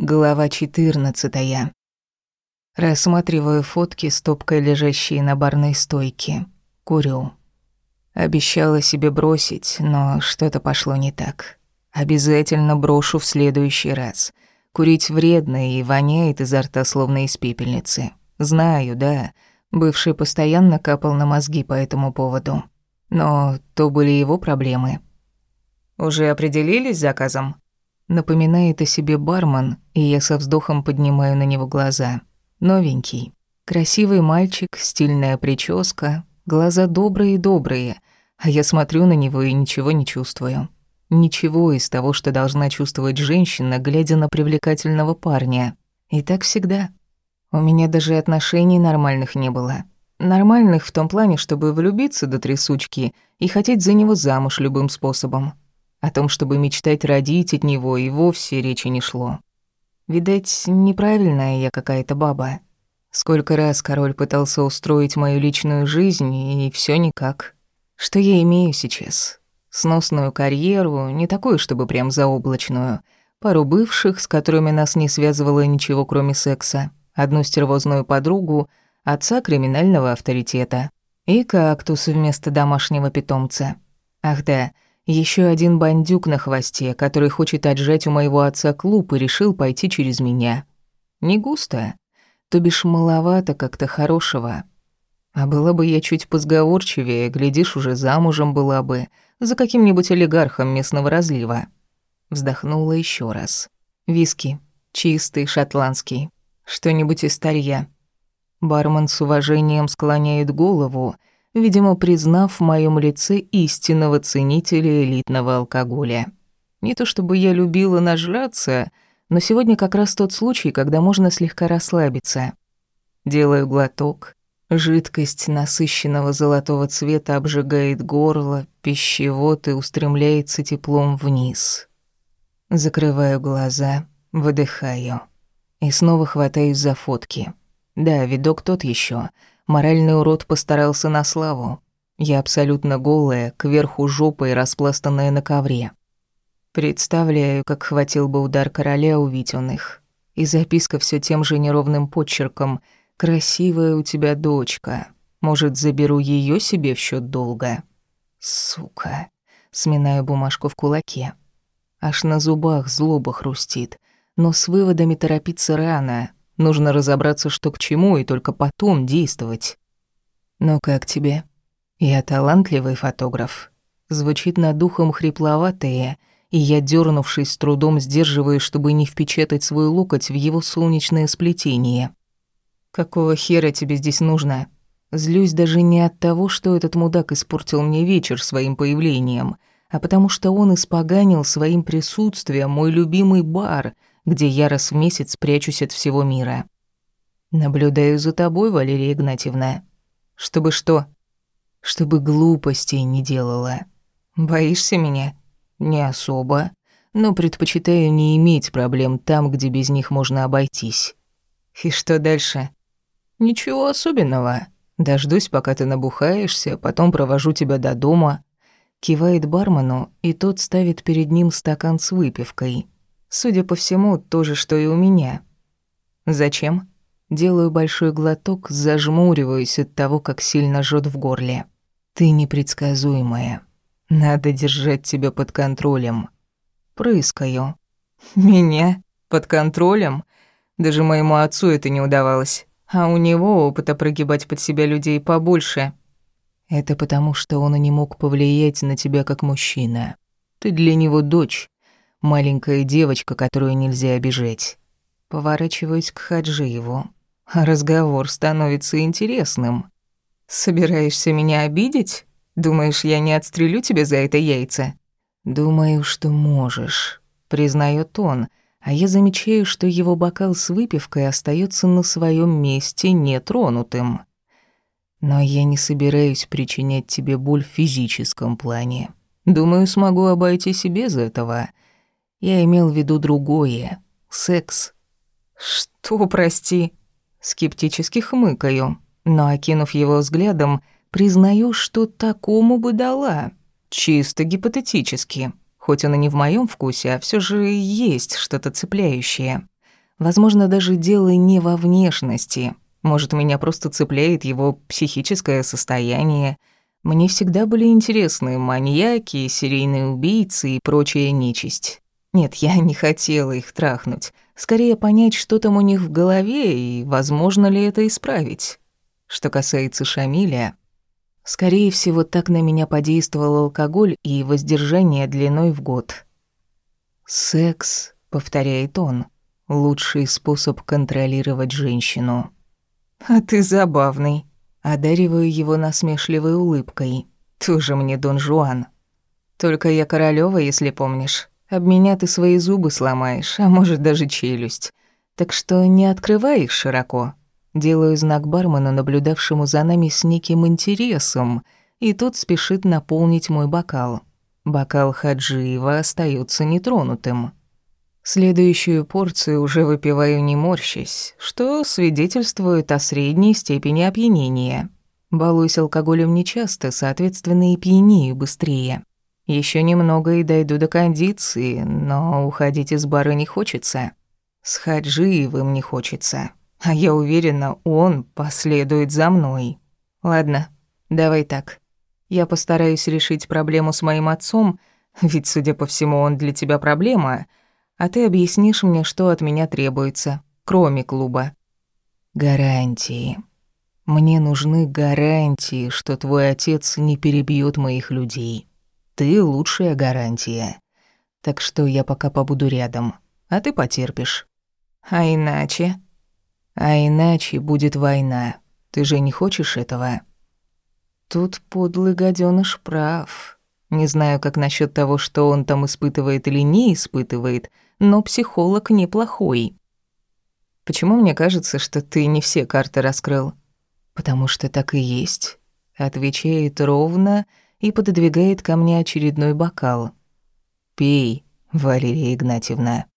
Глава 14. Рассматриваю фотки, стопкой лежащие на барной стойке. Курю. Обещала себе бросить, но что-то пошло не так. Обязательно брошу в следующий раз. Курить вредно и воняет изо рта словно из пепельницы. Знаю, да. Бывший постоянно капал на мозги по этому поводу. Но то были его проблемы. «Уже определились с заказом?» Напоминает о себе бармен, и я со вздохом поднимаю на него глаза. Новенький. Красивый мальчик, стильная прическа, глаза добрые-добрые, а я смотрю на него и ничего не чувствую. Ничего из того, что должна чувствовать женщина, глядя на привлекательного парня. И так всегда. У меня даже отношений нормальных не было. Нормальных в том плане, чтобы влюбиться до трясучки и хотеть за него замуж любым способом. О том, чтобы мечтать родить от него, и вовсе речи не шло. Видать, неправильная я какая-то баба. Сколько раз король пытался устроить мою личную жизнь, и все никак. Что я имею сейчас? Сносную карьеру, не такую, чтобы прям заоблачную. Пару бывших, с которыми нас не связывало ничего, кроме секса. Одну стервозную подругу, отца криминального авторитета. И кактус вместо домашнего питомца. Ах да, еще один бандюк на хвосте, который хочет отжать у моего отца клуб и решил пойти через меня. Не густо, то бишь маловато как-то хорошего. А была бы я чуть позговорчивее, глядишь, уже замужем была бы, за каким-нибудь олигархом местного разлива. Вздохнула еще раз. Виски. Чистый, шотландский. Что-нибудь из старья. Бармен с уважением склоняет голову, видимо, признав в моем лице истинного ценителя элитного алкоголя. Не то чтобы я любила нажраться, но сегодня как раз тот случай, когда можно слегка расслабиться. Делаю глоток. Жидкость насыщенного золотого цвета обжигает горло, пищевод и устремляется теплом вниз. Закрываю глаза, выдыхаю. И снова хватаюсь за фотки. Да, видок тот еще. Моральный урод постарался на славу. Я абсолютно голая, кверху жопой распластанная на ковре. Представляю, как хватил бы удар короля увидеть он их. И записка все тем же неровным почерком «Красивая у тебя дочка. Может, заберу ее себе в счет долга?» «Сука!» Сминаю бумажку в кулаке. Аж на зубах злоба хрустит. Но с выводами торопиться рано. Нужно разобраться, что к чему, и только потом действовать. «Ну как тебе?» «Я талантливый фотограф». Звучит над духом хрипловатое, и я, дернувшись, с трудом сдерживаю, чтобы не впечатать свой локоть в его солнечное сплетение. «Какого хера тебе здесь нужно?» Злюсь даже не от того, что этот мудак испортил мне вечер своим появлением, а потому что он испоганил своим присутствием мой любимый бар — где я раз в месяц прячусь от всего мира. Наблюдаю за тобой, Валерия Игнатьевна. Чтобы что? Чтобы глупостей не делала. Боишься меня? Не особо, но предпочитаю не иметь проблем там, где без них можно обойтись. И что дальше? Ничего особенного. Дождусь, пока ты набухаешься, потом провожу тебя до дома. Кивает бармену, и тот ставит перед ним стакан с выпивкой. Судя по всему, то же, что и у меня. Зачем? Делаю большой глоток, зажмуриваюсь от того, как сильно жжет в горле. Ты непредсказуемая. Надо держать тебя под контролем. Прыскаю. Меня? Под контролем? Даже моему отцу это не удавалось. А у него опыта прогибать под себя людей побольше. Это потому, что он и не мог повлиять на тебя как мужчина. Ты для него дочь, маленькая девочка, которую нельзя обижать. Поворачиваюсь к Хаджиеву. Разговор становится интересным. «Собираешься меня обидеть? Думаешь, я не отстрелю тебя за это яйца?» «Думаю, что можешь», — признает он, а я замечаю, что его бокал с выпивкой остается на своем месте нетронутым. Но я не собираюсь причинять тебе боль в физическом плане. Думаю, смогу обойтись и без этого. Я имел в виду другое. Секс. Что, прости? Скептически хмыкаю, но, окинув его взглядом, признаю, что такому бы дала. Чисто гипотетически. Хоть он и не в моем вкусе, а все же есть что-то цепляющее. Возможно, даже дело не во внешности. Может, меня просто цепляет его психическое состояние. Мне всегда были интересны маньяки, серийные убийцы и прочая нечисть. Нет, я не хотела их трахнуть. Скорее понять, что там у них в голове и возможно ли это исправить. Что касается Шамиля, скорее всего, так на меня подействовал алкоголь и воздержание длиной в год. «Секс», — повторяет он, — «лучший способ контролировать женщину». «А ты забавный», — одариваю его насмешливой улыбкой. «Тоже мне Дон Жуан. Только я королева, если помнишь. Об меня ты свои зубы сломаешь, а может даже челюсть. Так что не открывай их широко». Делаю знак бармену, наблюдавшему за нами с неким интересом, и тот спешит наполнить мой бокал. Бокал Хаджиева остается нетронутым. Следующую порцию уже выпиваю не морщась, что свидетельствует о средней степени опьянения. Балуюсь алкоголем нечасто, соответственно, и пьянею быстрее. Еще немного и дойду до кондиции, но уходить из бара не хочется. С Хаджиевым не хочется. А я уверена, он последует за мной. Ладно, давай так. Я постараюсь решить проблему с моим отцом, ведь, судя по всему, он для тебя проблема, а ты объяснишь мне, что от меня требуется, кроме клуба. Гарантии. Мне нужны гарантии, что твой отец не перебьет моих людей. Ты лучшая гарантия. Так что я пока побуду рядом, а ты потерпишь. А иначе? А иначе будет война. Ты же не хочешь этого? Тут подлый гадёныш прав. Не знаю, как насчет того, что он там испытывает или не испытывает, но психолог неплохой. Почему мне кажется, что ты не все карты раскрыл? Потому что так и есть. Отвечает ровно и пододвигает ко мне очередной бокал. Пей, Валерия Игнатьевна.